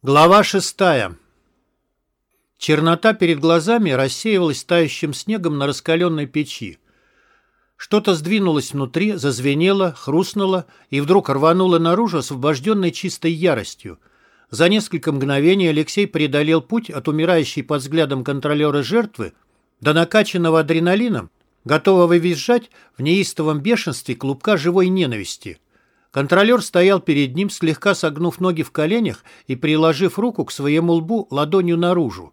Глава шестая. Чернота перед глазами рассеивалась тающим снегом на раскаленной печи. Что-то сдвинулось внутри, зазвенело, хрустнуло и вдруг рвануло наружу освобожденной чистой яростью. За несколько мгновений Алексей преодолел путь от умирающей под взглядом контролера жертвы до накачанного адреналином, готового визжать в неистовом бешенстве клубка живой ненависти – Контролер стоял перед ним, слегка согнув ноги в коленях и приложив руку к своему лбу ладонью наружу.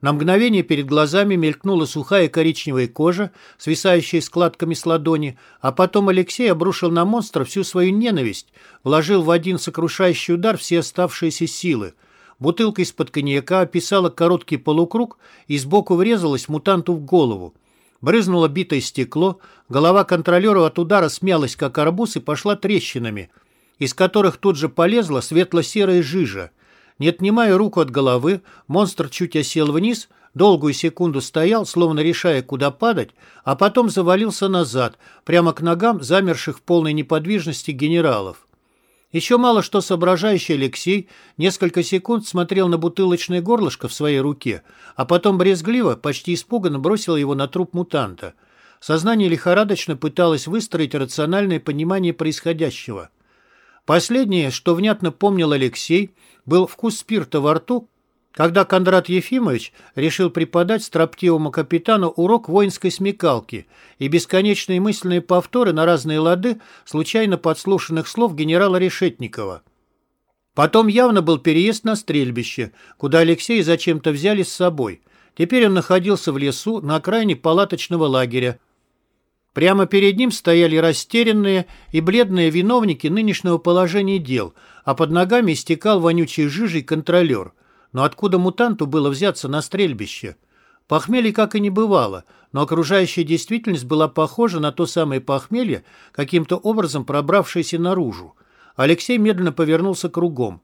На мгновение перед глазами мелькнула сухая коричневая кожа, свисающая складками с ладони, а потом Алексей обрушил на монстра всю свою ненависть, вложил в один сокрушающий удар все оставшиеся силы. Бутылка из-под коньяка описала короткий полукруг и сбоку врезалась мутанту в голову. Брызнуло битое стекло, голова контролера от удара смялась, как арбуз, и пошла трещинами, из которых тут же полезла светло-серая жижа. Не отнимая руку от головы, монстр чуть осел вниз, долгую секунду стоял, словно решая, куда падать, а потом завалился назад, прямо к ногам замерших в полной неподвижности генералов. Еще мало что соображающий Алексей несколько секунд смотрел на бутылочное горлышко в своей руке, а потом брезгливо, почти испуганно бросил его на труп мутанта. Сознание лихорадочно пыталось выстроить рациональное понимание происходящего. Последнее, что внятно помнил Алексей, был вкус спирта во рту, когда Кондрат Ефимович решил преподать строптивому капитану урок воинской смекалки и бесконечные мысленные повторы на разные лады случайно подслушанных слов генерала Решетникова. Потом явно был переезд на стрельбище, куда Алексей зачем-то взяли с собой. Теперь он находился в лесу на окраине палаточного лагеря. Прямо перед ним стояли растерянные и бледные виновники нынешнего положения дел, а под ногами истекал вонючей жижей контролер – но откуда мутанту было взяться на стрельбище? Похмелье как и не бывало, но окружающая действительность была похожа на то самое похмелье, каким-то образом пробравшееся наружу. Алексей медленно повернулся кругом.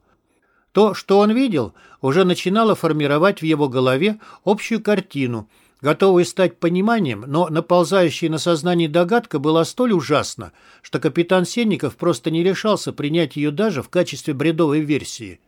То, что он видел, уже начинало формировать в его голове общую картину, готовую стать пониманием, но наползающая на сознание догадка была столь ужасна, что капитан Сенников просто не решался принять ее даже в качестве бредовой версии.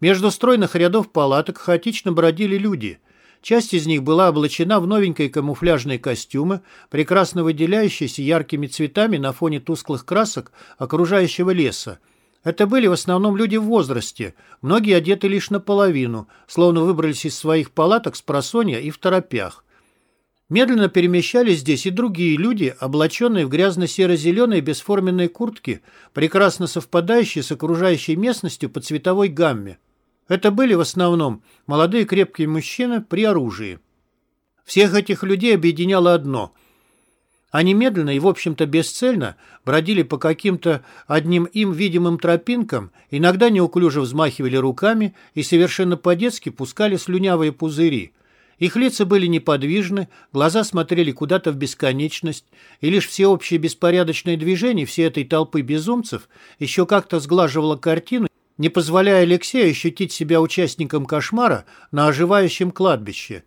Между стройных рядов палаток хаотично бродили люди. Часть из них была облачена в новенькие камуфляжные костюмы, прекрасно выделяющиеся яркими цветами на фоне тусклых красок окружающего леса. Это были в основном люди в возрасте, многие одеты лишь наполовину, словно выбрались из своих палаток с просонья и в торопях. Медленно перемещались здесь и другие люди, облаченные в грязно-серо-зеленые бесформенные куртки, прекрасно совпадающие с окружающей местностью по цветовой гамме. Это были в основном молодые крепкие мужчины при оружии. Всех этих людей объединяло одно. Они медленно и, в общем-то, бесцельно бродили по каким-то одним им видимым тропинкам, иногда неуклюже взмахивали руками и совершенно по-детски пускали слюнявые пузыри. Их лица были неподвижны, глаза смотрели куда-то в бесконечность, и лишь всеобщее беспорядочное движение всей этой толпы безумцев еще как-то сглаживало картину не позволяя Алексею ощутить себя участником кошмара на оживающем кладбище.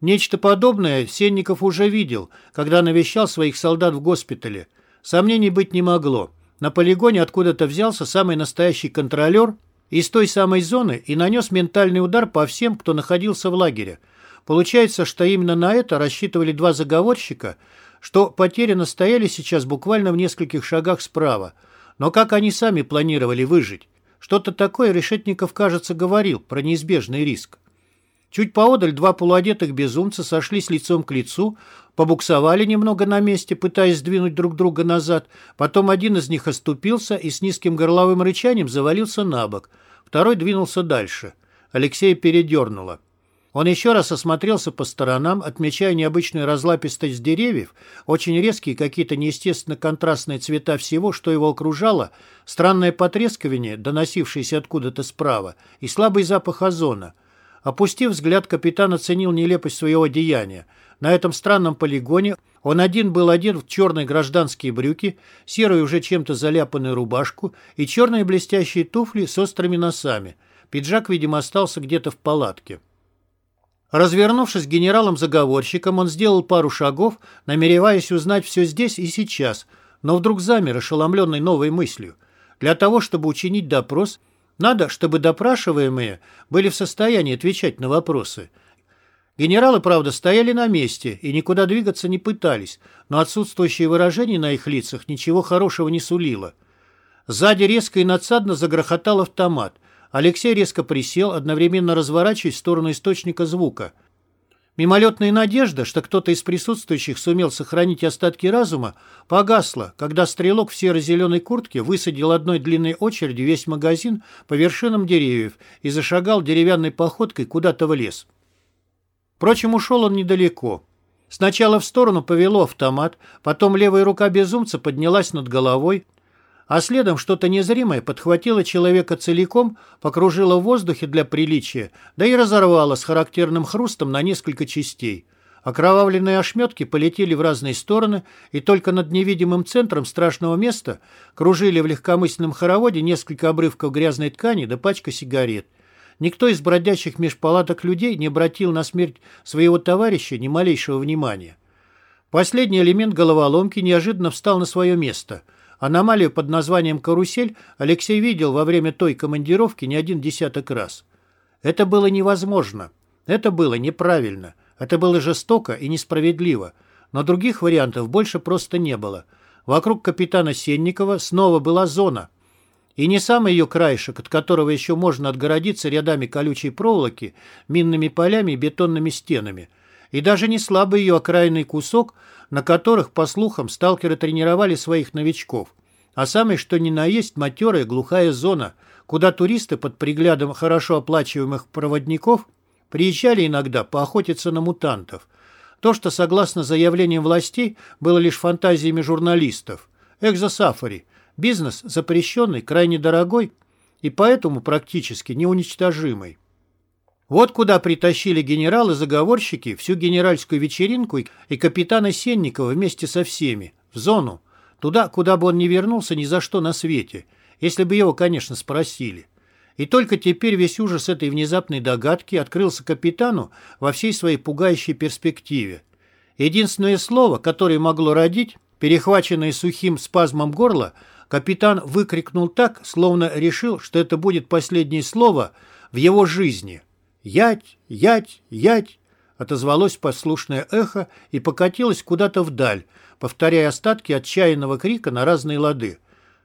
Нечто подобное Сенников уже видел, когда навещал своих солдат в госпитале. Сомнений быть не могло. На полигоне откуда-то взялся самый настоящий контролер из той самой зоны и нанес ментальный удар по всем, кто находился в лагере. Получается, что именно на это рассчитывали два заговорщика, что потери настояли сейчас буквально в нескольких шагах справа. Но как они сами планировали выжить? Что-то такое Решетников, кажется, говорил про неизбежный риск. Чуть поодаль два полуодетых безумца сошлись лицом к лицу, побуксовали немного на месте, пытаясь сдвинуть друг друга назад. Потом один из них оступился и с низким горловым рычанием завалился на бок. Второй двинулся дальше. Алексея передернуло. Он еще раз осмотрелся по сторонам, отмечая необычную разлапистость деревьев, очень резкие какие-то неестественно контрастные цвета всего, что его окружало, странное потрескивание, доносившееся откуда-то справа, и слабый запах озона. Опустив взгляд, капитан оценил нелепость своего деяния. На этом странном полигоне он один был одет в черные гражданские брюки, серую уже чем-то заляпанную рубашку и черные блестящие туфли с острыми носами. Пиджак, видимо, остался где-то в палатке. Развернувшись генералом-заговорщиком, он сделал пару шагов, намереваясь узнать все здесь и сейчас, но вдруг замер, ошеломленный новой мыслью. Для того, чтобы учинить допрос, Надо, чтобы допрашиваемые были в состоянии отвечать на вопросы. Генералы, правда, стояли на месте и никуда двигаться не пытались, но отсутствующее выражение на их лицах ничего хорошего не сулило. Сзади резко и надсадно загрохотал автомат. Алексей резко присел, одновременно разворачиваясь в сторону источника звука – Мимолетная надежда, что кто-то из присутствующих сумел сохранить остатки разума, погасла, когда стрелок в серо-зеленой куртке высадил одной длинной очередью весь магазин по вершинам деревьев и зашагал деревянной походкой куда-то в лес. Впрочем, ушел он недалеко. Сначала в сторону повело автомат, потом левая рука безумца поднялась над головой, а следом что-то незримое подхватило человека целиком, покружило в воздухе для приличия, да и разорвало с характерным хрустом на несколько частей. Окровавленные ошметки полетели в разные стороны, и только над невидимым центром страшного места кружили в легкомысленном хороводе несколько обрывков грязной ткани да пачка сигарет. Никто из бродящих меж палаток людей не обратил на смерть своего товарища ни малейшего внимания. Последний элемент головоломки неожиданно встал на свое место – Аномалию под названием «карусель» Алексей видел во время той командировки не один десяток раз. Это было невозможно. Это было неправильно. Это было жестоко и несправедливо. Но других вариантов больше просто не было. Вокруг капитана Сенникова снова была зона. И не самый ее краешек, от которого еще можно отгородиться рядами колючей проволоки, минными полями и бетонными стенами. И даже не слабый ее окраинный кусок – на которых, по слухам, сталкеры тренировали своих новичков, а самый что ни на есть матерая глухая зона, куда туристы под приглядом хорошо оплачиваемых проводников приезжали иногда поохотиться на мутантов. То, что, согласно заявлениям властей, было лишь фантазиями журналистов. Экзосафари. Бизнес запрещенный, крайне дорогой и поэтому практически неуничтожимый. Вот куда притащили генералы-заговорщики всю генеральскую вечеринку и капитана Сенникова вместе со всеми, в зону, туда, куда бы он не вернулся ни за что на свете, если бы его, конечно, спросили. И только теперь весь ужас этой внезапной догадки открылся капитану во всей своей пугающей перспективе. Единственное слово, которое могло родить, перехваченное сухим спазмом горла, капитан выкрикнул так, словно решил, что это будет последнее слово в его жизни – «Ять! Ять! Ять!» отозвалось послушное эхо и покатилось куда-то вдаль, повторяя остатки отчаянного крика на разные лады.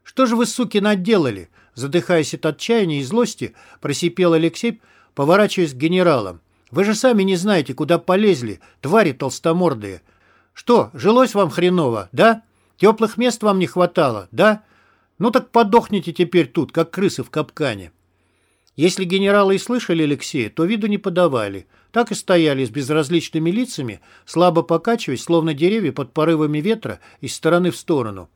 «Что же вы, суки, наделали?» Задыхаясь от отчаяния и злости, просипел Алексей, поворачиваясь к генералам. «Вы же сами не знаете, куда полезли, твари толстомордые. Что, жилось вам хреново, да? Теплых мест вам не хватало, да? Ну так подохните теперь тут, как крысы в капкане». Если генералы и слышали Алексея, то виду не подавали. Так и стояли с безразличными лицами, слабо покачиваясь, словно деревья под порывами ветра из стороны в сторону.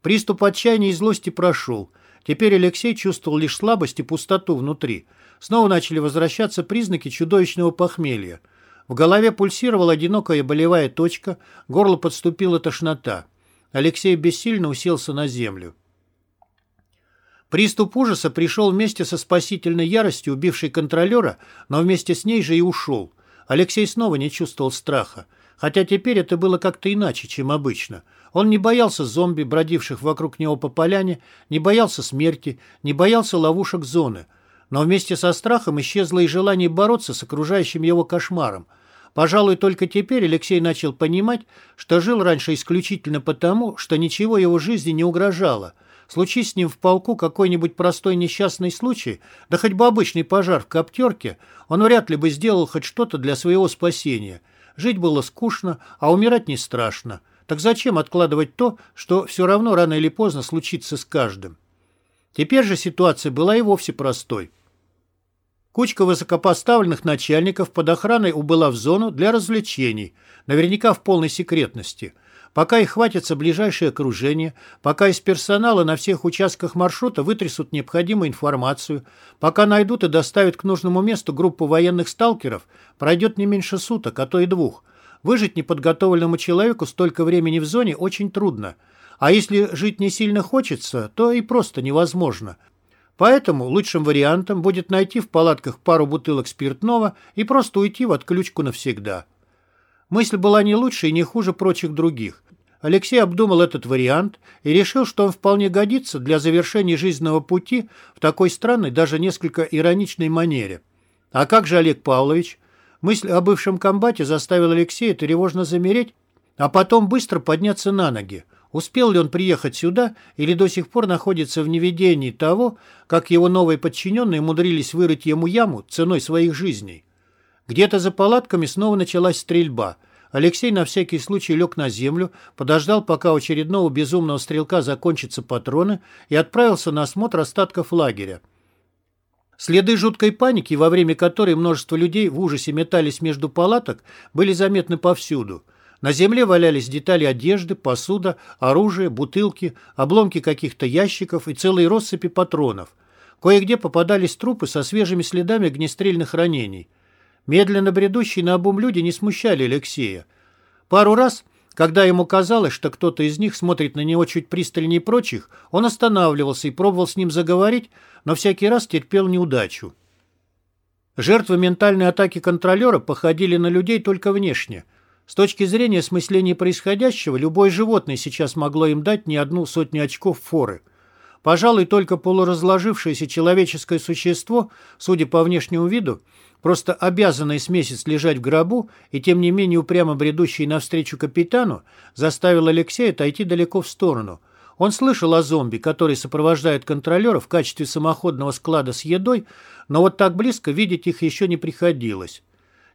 Приступ отчаяния и злости прошел. Теперь Алексей чувствовал лишь слабость и пустоту внутри. Снова начали возвращаться признаки чудовищного похмелья. В голове пульсировала одинокая болевая точка, горло подступила тошнота. Алексей бессильно уселся на землю. Приступ ужаса пришел вместе со спасительной яростью, убившей контролера, но вместе с ней же и ушел. Алексей снова не чувствовал страха. Хотя теперь это было как-то иначе, чем обычно. Он не боялся зомби, бродивших вокруг него по поляне, не боялся смерти, не боялся ловушек зоны. Но вместе со страхом исчезло и желание бороться с окружающим его кошмаром. Пожалуй, только теперь Алексей начал понимать, что жил раньше исключительно потому, что ничего его жизни не угрожало – Случись с ним в полку какой-нибудь простой несчастный случай, да хоть бы обычный пожар в коптерке, он вряд ли бы сделал хоть что-то для своего спасения. Жить было скучно, а умирать не страшно. Так зачем откладывать то, что все равно рано или поздно случится с каждым? Теперь же ситуация была и вовсе простой. Кучка высокопоставленных начальников под охраной убыла в зону для развлечений, наверняка в полной секретности – Пока их хватится ближайшее окружение, пока из персонала на всех участках маршрута вытрясут необходимую информацию, пока найдут и доставят к нужному месту группу военных сталкеров, пройдет не меньше суток, а то и двух. Выжить неподготовленному человеку столько времени в зоне очень трудно. А если жить не сильно хочется, то и просто невозможно. Поэтому лучшим вариантом будет найти в палатках пару бутылок спиртного и просто уйти в отключку навсегда. Мысль была не лучше и не хуже прочих других. Алексей обдумал этот вариант и решил, что он вполне годится для завершения жизненного пути в такой странной, даже несколько ироничной манере. А как же Олег Павлович? Мысль о бывшем комбате заставила Алексея тревожно замереть, а потом быстро подняться на ноги. Успел ли он приехать сюда или до сих пор находится в неведении того, как его новые подчиненные умудрились вырыть ему яму ценой своих жизней? Где-то за палатками снова началась стрельба. Алексей на всякий случай лег на землю, подождал, пока у очередного безумного стрелка закончатся патроны, и отправился на осмотр остатков лагеря. Следы жуткой паники, во время которой множество людей в ужасе метались между палаток, были заметны повсюду – на земле валялись детали одежды, посуда, оружие, бутылки, обломки каких-то ящиков и целые россыпи патронов. Кое-где попадались трупы со свежими следами огнестрельных ранений. Медленно бредущие на обум люди не смущали Алексея. Пару раз, когда ему казалось, что кто-то из них смотрит на него чуть пристальнее прочих, он останавливался и пробовал с ним заговорить, но всякий раз терпел неудачу. Жертвы ментальной атаки контролера походили на людей только внешне – с точки зрения осмысления происходящего, любое животное сейчас могло им дать не одну сотню очков форы. Пожалуй, только полуразложившееся человеческое существо, судя по внешнему виду, просто обязанное с месяц лежать в гробу и тем не менее упрямо бредущий навстречу капитану, заставил Алексея отойти далеко в сторону. Он слышал о зомби, который сопровождает контролера в качестве самоходного склада с едой, но вот так близко видеть их еще не приходилось.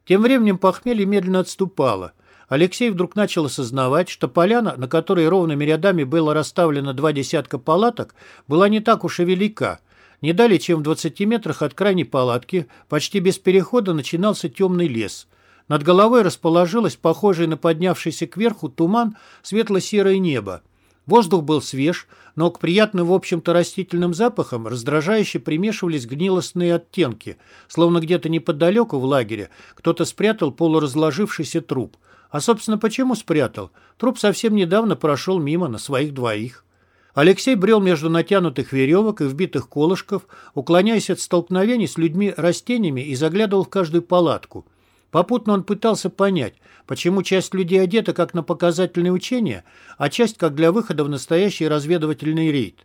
Тем временем похмелье медленно отступало – Алексей вдруг начал осознавать, что поляна, на которой ровными рядами было расставлено два десятка палаток, была не так уж и велика. Не далее, чем в 20 метрах от крайней палатки, почти без перехода начинался темный лес. Над головой расположилось похожее на поднявшийся кверху туман светло-серое небо. Воздух был свеж, но к приятным, в общем-то, растительным запахам раздражающе примешивались гнилостные оттенки, словно где-то неподалеку в лагере кто-то спрятал полуразложившийся труп. А, собственно, почему спрятал? Труп совсем недавно прошел мимо на своих двоих. Алексей брел между натянутых веревок и вбитых колышков, уклоняясь от столкновений с людьми-растениями и заглядывал в каждую палатку. Попутно он пытался понять, почему часть людей одета как на показательные учения, а часть как для выхода в настоящий разведывательный рейд.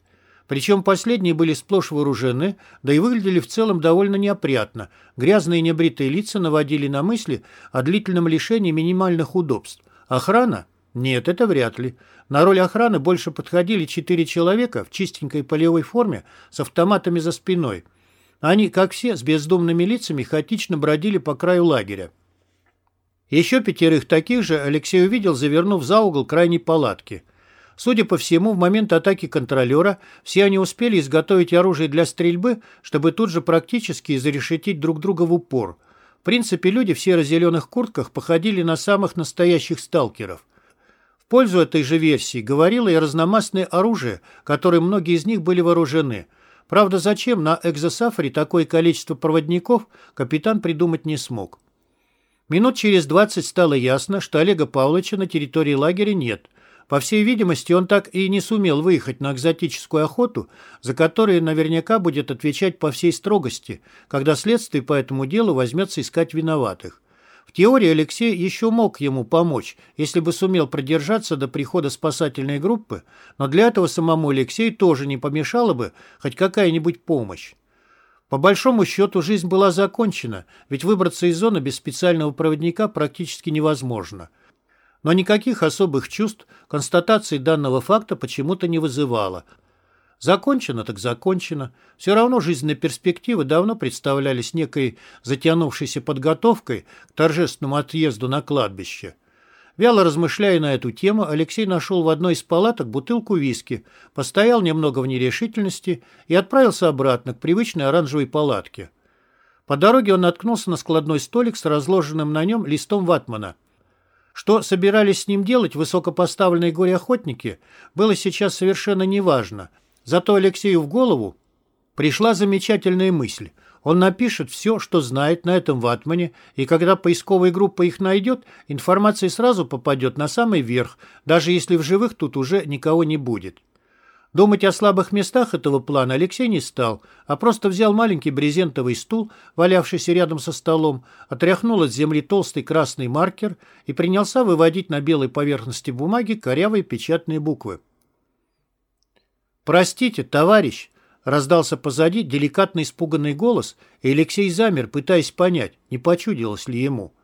Причем последние были сплошь вооружены, да и выглядели в целом довольно неопрятно. Грязные небритые лица наводили на мысли о длительном лишении минимальных удобств. Охрана? Нет, это вряд ли. На роль охраны больше подходили четыре человека в чистенькой полевой форме с автоматами за спиной. Они, как все, с бездумными лицами хаотично бродили по краю лагеря. Еще пятерых таких же Алексей увидел, завернув за угол крайней палатки – Судя по всему, в момент атаки контролера все они успели изготовить оружие для стрельбы, чтобы тут же практически зарешетить друг друга в упор. В принципе, люди в серо-зеленых куртках походили на самых настоящих сталкеров. В пользу этой же версии говорило и разномастное оружие, которым многие из них были вооружены. Правда, зачем на экзосафаре такое количество проводников, капитан придумать не смог. Минут через двадцать стало ясно, что Олега Павловича на территории лагеря нет – по всей видимости, он так и не сумел выехать на экзотическую охоту, за которую наверняка будет отвечать по всей строгости, когда следствие по этому делу возьмется искать виноватых. В теории Алексей еще мог ему помочь, если бы сумел продержаться до прихода спасательной группы, но для этого самому Алексею тоже не помешала бы хоть какая-нибудь помощь. По большому счету жизнь была закончена, ведь выбраться из зоны без специального проводника практически невозможно – но никаких особых чувств констатации данного факта почему-то не вызывало. Закончено так закончено. Все равно жизненные перспективы давно представлялись некой затянувшейся подготовкой к торжественному отъезду на кладбище. Вяло размышляя на эту тему, Алексей нашел в одной из палаток бутылку виски, постоял немного в нерешительности и отправился обратно к привычной оранжевой палатке. По дороге он наткнулся на складной столик с разложенным на нем листом ватмана – что собирались с ним делать высокопоставленные горе-охотники, было сейчас совершенно неважно. Зато Алексею в голову пришла замечательная мысль. Он напишет все, что знает на этом ватмане, и когда поисковая группа их найдет, информация сразу попадет на самый верх, даже если в живых тут уже никого не будет. Думать о слабых местах этого плана Алексей не стал, а просто взял маленький брезентовый стул, валявшийся рядом со столом, отряхнул от земли толстый красный маркер и принялся выводить на белой поверхности бумаги корявые печатные буквы. «Простите, товарищ!» — раздался позади деликатно испуганный голос, и Алексей замер, пытаясь понять, не почудилось ли ему.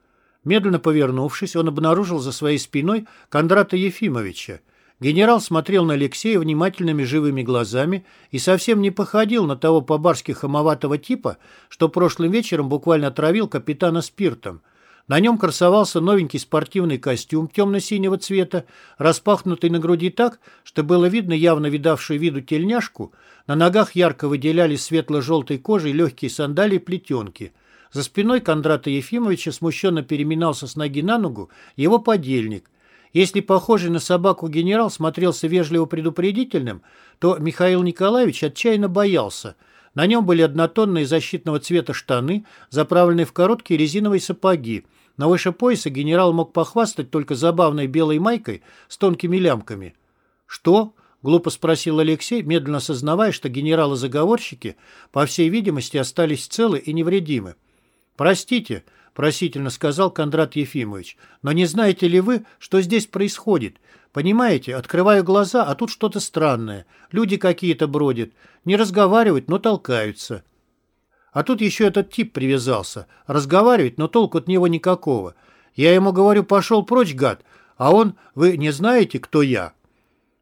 Медленно повернувшись, он обнаружил за своей спиной Кондрата Ефимовича — Генерал смотрел на Алексея внимательными живыми глазами и совсем не походил на того по-барски хамоватого типа, что прошлым вечером буквально отравил капитана спиртом. На нем красовался новенький спортивный костюм темно-синего цвета, распахнутый на груди так, что было видно явно видавшую виду тельняшку, на ногах ярко выделялись светло-желтой кожей легкие сандалии плетенки. За спиной Кондрата Ефимовича смущенно переминался с ноги на ногу его подельник, если похожий на собаку генерал смотрелся вежливо предупредительным, то Михаил Николаевич отчаянно боялся. На нем были однотонные защитного цвета штаны, заправленные в короткие резиновые сапоги. На выше пояса генерал мог похвастать только забавной белой майкой с тонкими лямками. «Что?» — глупо спросил Алексей, медленно осознавая, что генералы-заговорщики, по всей видимости, остались целы и невредимы. «Простите», — просительно сказал Кондрат Ефимович. «Но не знаете ли вы, что здесь происходит? Понимаете, открываю глаза, а тут что-то странное. Люди какие-то бродят. Не разговаривают, но толкаются». А тут еще этот тип привязался. Разговаривать, но толку от него никакого. Я ему говорю, пошел прочь, гад, а он, вы не знаете, кто я?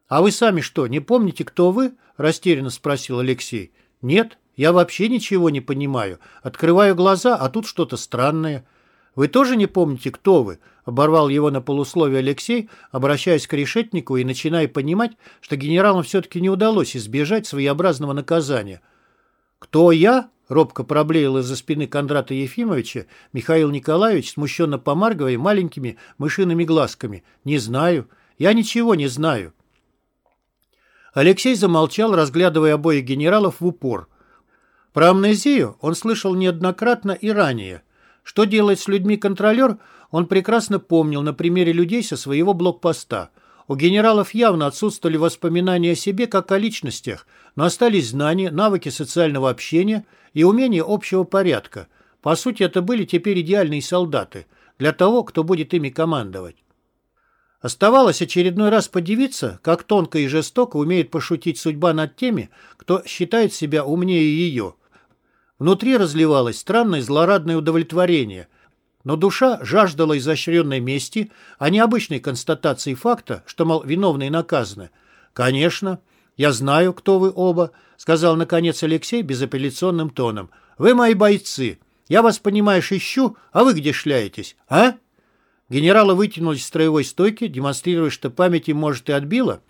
А вы сами что, не помните, кто вы? Растерянно спросил Алексей. Нет, я вообще ничего не понимаю. Открываю глаза, а тут что-то странное. Вы тоже не помните, кто вы?» Оборвал его на полусловие Алексей, обращаясь к решетнику и начиная понимать, что генералам все-таки не удалось избежать своеобразного наказания. «Кто я?» — робко проблеял из-за спины Кондрата Ефимовича Михаил Николаевич, смущенно помаргивая маленькими мышиными глазками. «Не знаю. Я ничего не знаю». Алексей замолчал, разглядывая обоих генералов в упор — про амнезию он слышал неоднократно и ранее. Что делать с людьми контролер, он прекрасно помнил на примере людей со своего блокпоста. У генералов явно отсутствовали воспоминания о себе как о личностях, но остались знания, навыки социального общения и умения общего порядка. По сути, это были теперь идеальные солдаты для того, кто будет ими командовать. Оставалось очередной раз подивиться, как тонко и жестоко умеет пошутить судьба над теми, кто считает себя умнее ее – Внутри разливалось странное злорадное удовлетворение, но душа жаждала изощренной мести, а не обычной констатации факта, что, мол, виновные наказаны. «Конечно, я знаю, кто вы оба», — сказал, наконец, Алексей безапелляционным тоном. «Вы мои бойцы. Я вас, понимаешь, ищу, а вы где шляетесь, а?» Генералы вытянулись в строевой стойке, демонстрируя, что память им, может, и отбила,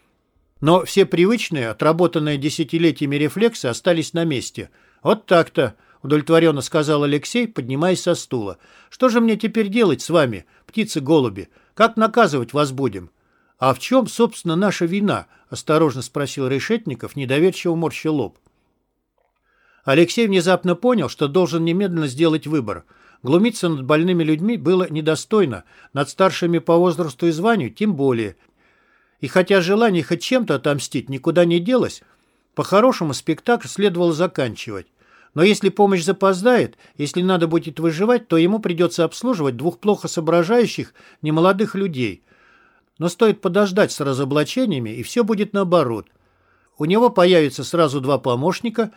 но все привычные, отработанные десятилетиями рефлексы остались на месте — «Вот так-то», — удовлетворенно сказал Алексей, поднимаясь со стула. «Что же мне теперь делать с вами, птицы-голуби? Как наказывать вас будем?» «А в чем, собственно, наша вина?» — осторожно спросил Решетников, недоверчиво морща лоб. Алексей внезапно понял, что должен немедленно сделать выбор. Глумиться над больными людьми было недостойно, над старшими по возрасту и званию тем более. И хотя желание хоть чем-то отомстить никуда не делось, по-хорошему спектакль следовало заканчивать. Но если помощь запоздает, если надо будет выживать, то ему придется обслуживать двух плохо соображающих немолодых людей. Но стоит подождать с разоблачениями, и все будет наоборот. У него появится сразу два помощника,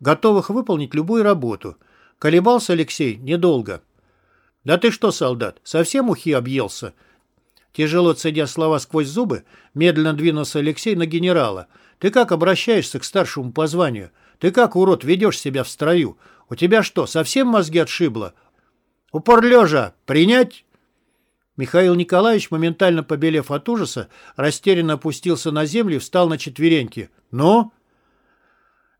готовых выполнить любую работу. Колебался Алексей недолго. «Да ты что, солдат, совсем ухи объелся?» Тяжело цедя слова сквозь зубы, медленно двинулся Алексей на генерала. «Ты как обращаешься к старшему по званию? Ты как, урод, ведешь себя в строю? У тебя что, совсем мозги отшибло? Упор лежа! Принять?» Михаил Николаевич, моментально побелев от ужаса, растерянно опустился на землю и встал на четвереньки. «Ну?»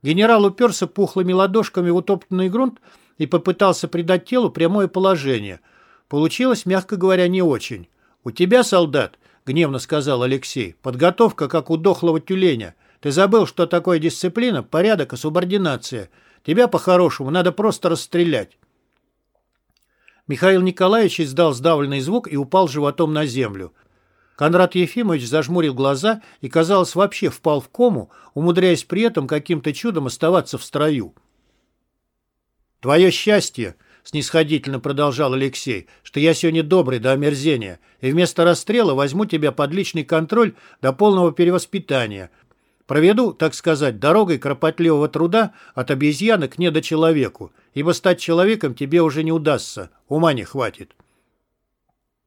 Генерал уперся пухлыми ладошками в утоптанный грунт и попытался придать телу прямое положение. Получилось, мягко говоря, не очень. «У тебя, солдат, — гневно сказал Алексей, — подготовка, как у дохлого тюленя. Ты забыл, что такое дисциплина, порядок и субординация. Тебя, по-хорошему, надо просто расстрелять. Михаил Николаевич издал сдавленный звук и упал животом на землю. Конрад Ефимович зажмурил глаза и, казалось, вообще впал в кому, умудряясь при этом каким-то чудом оставаться в строю. «Твое счастье!» — снисходительно продолжал Алексей, что я сегодня добрый до омерзения, и вместо расстрела возьму тебя под личный контроль до полного перевоспитания. Проведу, так сказать, дорогой кропотливого труда от обезьяны к недочеловеку, ибо стать человеком тебе уже не удастся, ума не хватит.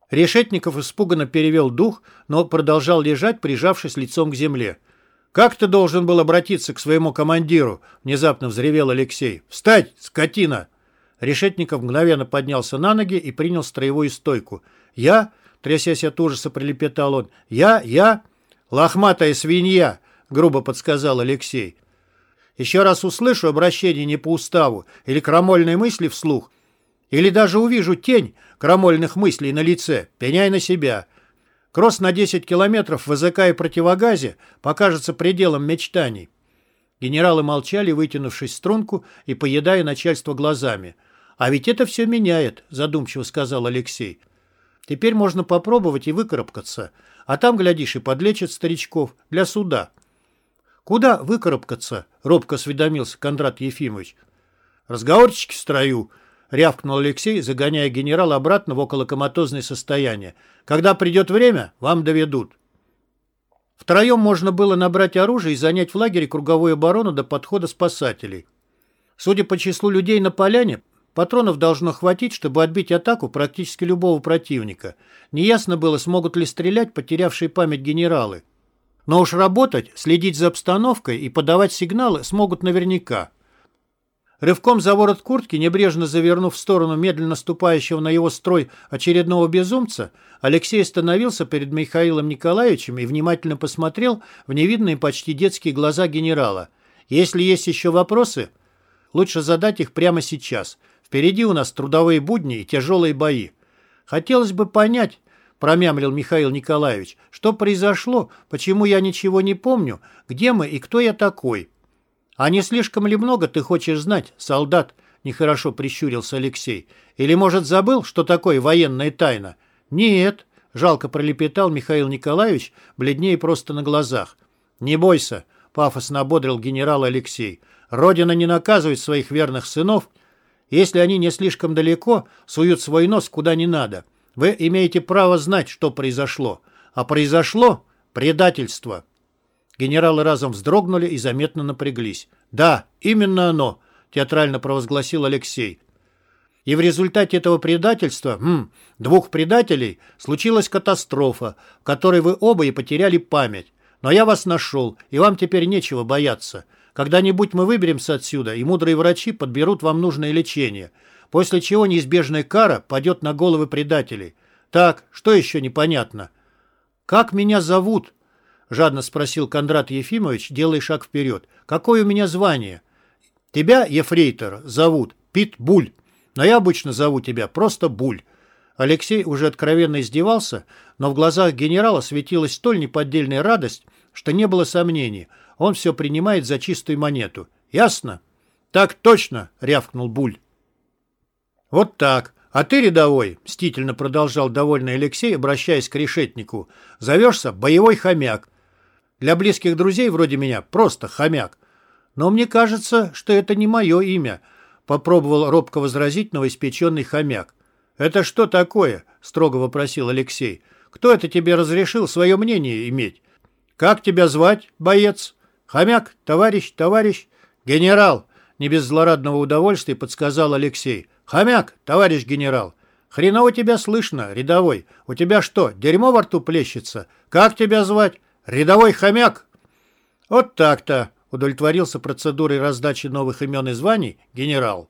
Решетников испуганно перевел дух, но продолжал лежать, прижавшись лицом к земле. «Как ты должен был обратиться к своему командиру?» — внезапно взревел Алексей. «Встать, скотина!» Решетников мгновенно поднялся на ноги и принял строевую стойку. «Я?» — трясясь от ужаса, прилепетал он. «Я? Я?» «Лохматая свинья!» — грубо подсказал Алексей. «Еще раз услышу обращение не по уставу или крамольные мысли вслух, или даже увижу тень крамольных мыслей на лице, пеняй на себя. Кросс на 10 километров в АЗК и противогазе покажется пределом мечтаний». Генералы молчали, вытянувшись в струнку и поедая начальство глазами. «А ведь это все меняет», — задумчиво сказал Алексей. «Теперь можно попробовать и выкарабкаться. А там, глядишь, и подлечат старичков для суда». «Куда выкарабкаться?» — робко осведомился Кондрат Ефимович. «Разговорчики в строю», — рявкнул Алексей, загоняя генерала обратно в околокоматозное состояние. «Когда придет время, вам доведут». Втроем можно было набрать оружие и занять в лагере круговую оборону до подхода спасателей. Судя по числу людей на поляне, Патронов должно хватить, чтобы отбить атаку практически любого противника. Неясно было, смогут ли стрелять потерявшие память генералы. Но уж работать, следить за обстановкой и подавать сигналы смогут наверняка. Рывком за ворот куртки, небрежно завернув в сторону медленно ступающего на его строй очередного безумца, Алексей остановился перед Михаилом Николаевичем и внимательно посмотрел в невидные почти детские глаза генерала. «Если есть еще вопросы, лучше задать их прямо сейчас». Впереди у нас трудовые будни и тяжелые бои. Хотелось бы понять, промямлил Михаил Николаевич, что произошло, почему я ничего не помню, где мы и кто я такой. А не слишком ли много ты хочешь знать, солдат? Нехорошо прищурился Алексей. Или, может, забыл, что такое военная тайна? Нет, жалко пролепетал Михаил Николаевич, бледнее просто на глазах. Не бойся, пафосно ободрил генерал Алексей. Родина не наказывает своих верных сынов, если они не слишком далеко, суют свой нос куда не надо. Вы имеете право знать, что произошло. А произошло предательство. Генералы разом вздрогнули и заметно напряглись. «Да, именно оно», — театрально провозгласил Алексей. И в результате этого предательства, хм, двух предателей, случилась катастрофа, в которой вы оба и потеряли память. Но я вас нашел, и вам теперь нечего бояться. Когда-нибудь мы выберемся отсюда, и мудрые врачи подберут вам нужное лечение, после чего неизбежная кара падет на головы предателей. Так, что еще непонятно? «Как меня зовут?» — жадно спросил Кондрат Ефимович, делая шаг вперед. «Какое у меня звание?» «Тебя, ефрейтор, зовут Пит Буль, но я обычно зову тебя просто Буль». Алексей уже откровенно издевался, но в глазах генерала светилась столь неподдельная радость, что не было сомнений — он все принимает за чистую монету. Ясно? Так точно, рявкнул Буль. Вот так. А ты, рядовой, мстительно продолжал довольный Алексей, обращаясь к решетнику, зовешься боевой хомяк. Для близких друзей вроде меня просто хомяк. Но мне кажется, что это не мое имя, попробовал робко возразить новоиспеченный хомяк. «Это что такое?» — строго вопросил Алексей. «Кто это тебе разрешил свое мнение иметь? Как тебя звать, боец?» «Хомяк, товарищ, товарищ!» «Генерал!» — не без злорадного удовольствия подсказал Алексей. «Хомяк, товарищ генерал!» «Хреново тебя слышно, рядовой. У тебя что, дерьмо во рту плещется? Как тебя звать? Рядовой хомяк!» «Вот так-то!» — удовлетворился процедурой раздачи новых имен и званий генерал.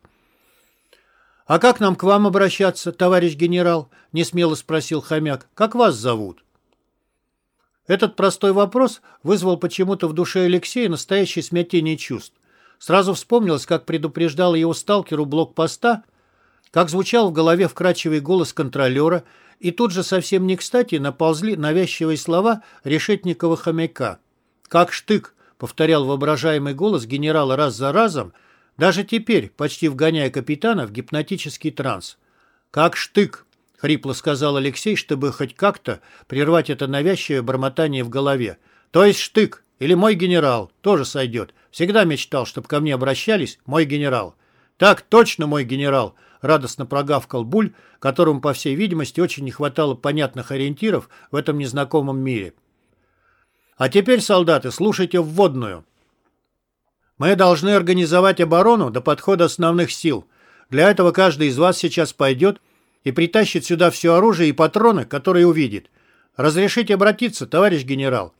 «А как нам к вам обращаться, товарищ генерал?» — несмело спросил хомяк. «Как вас зовут?» Этот простой вопрос вызвал почему-то в душе Алексея настоящее смятение чувств. Сразу вспомнилось, как предупреждал его сталкеру блокпоста, как звучал в голове вкрадчивый голос контролера, и тут же совсем не кстати наползли навязчивые слова решетникова хомяка. «Как штык», — повторял воображаемый голос генерала раз за разом, даже теперь, почти вгоняя капитана в гипнотический транс. «Как штык», — хрипло сказал Алексей, чтобы хоть как-то прервать это навязчивое бормотание в голове. «То есть штык или мой генерал тоже сойдет. Всегда мечтал, чтобы ко мне обращались мой генерал». «Так точно, мой генерал!» — радостно прогавкал Буль, которому, по всей видимости, очень не хватало понятных ориентиров в этом незнакомом мире. «А теперь, солдаты, слушайте вводную. Мы должны организовать оборону до подхода основных сил. Для этого каждый из вас сейчас пойдет и притащит сюда все оружие и патроны, которые увидит. Разрешите обратиться, товарищ генерал?»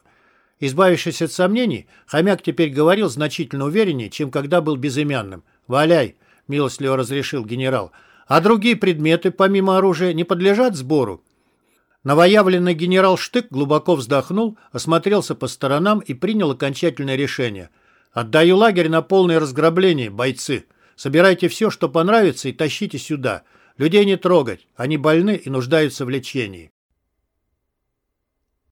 Избавившись от сомнений, хомяк теперь говорил значительно увереннее, чем когда был безымянным. «Валяй!» — милостливо разрешил генерал. «А другие предметы, помимо оружия, не подлежат сбору?» Новоявленный генерал Штык глубоко вздохнул, осмотрелся по сторонам и принял окончательное решение. «Отдаю лагерь на полное разграбление, бойцы. Собирайте все, что понравится, и тащите сюда. Людей не трогать, они больны и нуждаются в лечении».